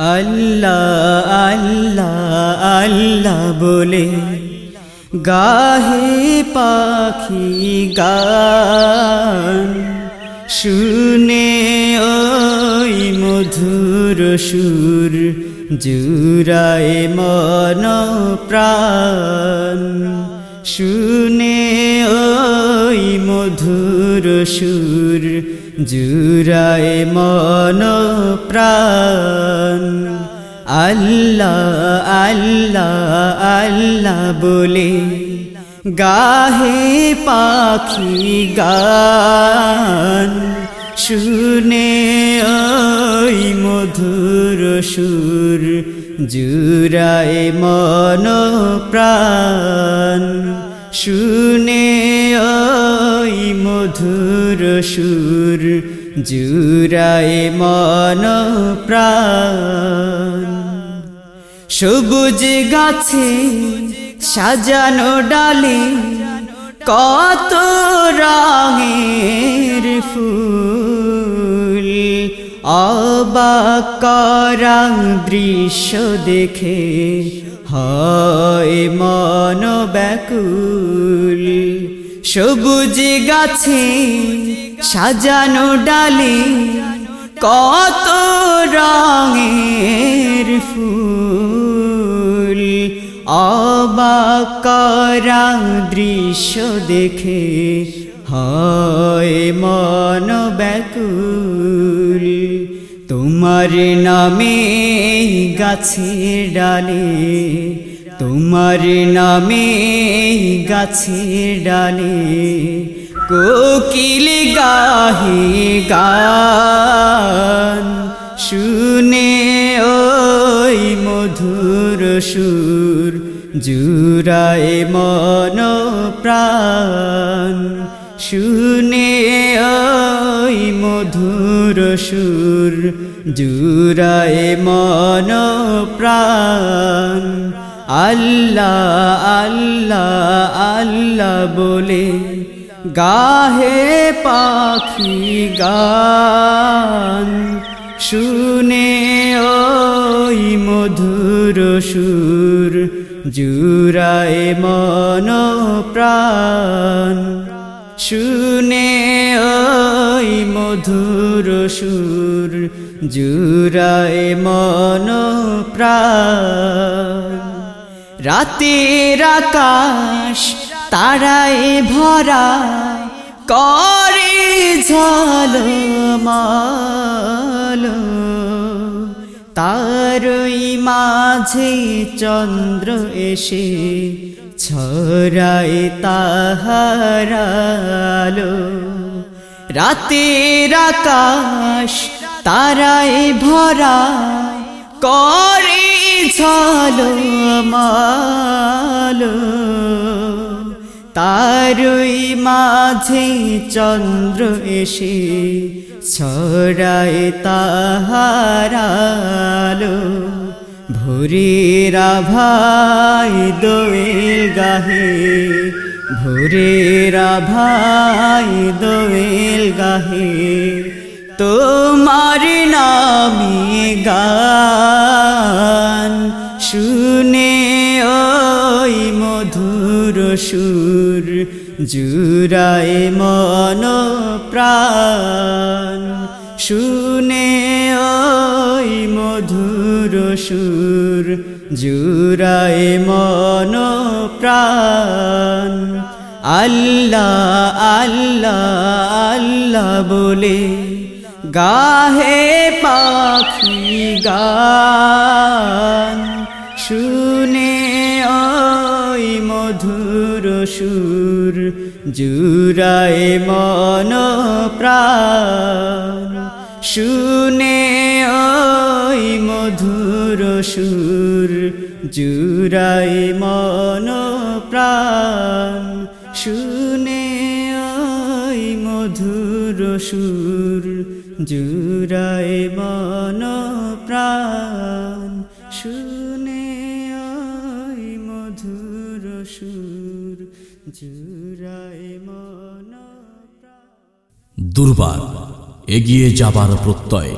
আল্লাহ আল্লাহ আল্লাহ বলে গাহে পাখি গান শুনে ওই মধুর সুর জুরায় মন প্রাণ শুনে ওই মধুর সুর জুরায় মন প্রাণ আল্লাহ আল্লাহ আল্লাহ বলে, গাহে পাখি গান। শুনে ওই মধুর সুর জুরায় মন প্রাণ শুনে ওই মধুর সুর জুরায় মন প্রাণ। সবুজ গাছে সাজানো ডালে কত রঙের ফুল। অবাক করা দৃশ্য দেখে, হয় মন ব্যাকুল। সবুজ গাছে সাজানো ডালে কত রঙের ফুল। অবাক করা দৃশ্য দেখে, হয় মন ব্যাকুল। তোমার নামে গাছের ডালে, তোমার নামে গাছের ডালে কোকিল গাহে গান শুনে ওই মধুর সুর জুরায় মন প্রাণ শুনে ওই মধুর সুর জুরায় মন প্রাণ আল্লাহ আল্লাহ আল্লাহ বলে, গাহে পাখি গান। শুনে ওই মধুর সুর জুরায় মন প্রাণ শুনে ওই মধুর সুর জুরায় মন রাতের আকাশ তারায় ভরা করে ঝলমাল। তারই মাঝে চন্দ্র এসে ছড়ায় তাহারালো রাতের আকাশ তারায় ভরা করে ঝলমালো তারই মাঝে চন্দ্র এসে ছড়ায় তাহারালো ভোরেরা ভাই দোয়েল গাহে, ভোরেরা ভাই দোয়েল গাহে। তোমার নামে গান শুনে ওই মধুর সুর জুরায় মন প্রাণ। শুনে ওই মধুর সুর জুরায় মন প্রাণ। আল্লাহ আল্লাহ আল্লাহ বলে গাহে পাখি গান, শুনে ওই মধুর সুর জুরায় মন প্রাণ। শুনে ওই মধুর সুর জুরায় মন প্রাণ। শুনে ওই মধুর সুর জুরায় মন প্রাণ শুনে আই মধুর সুর জুরায় মন দুর্বার এগিয়ে যাবার প্রত্যয়।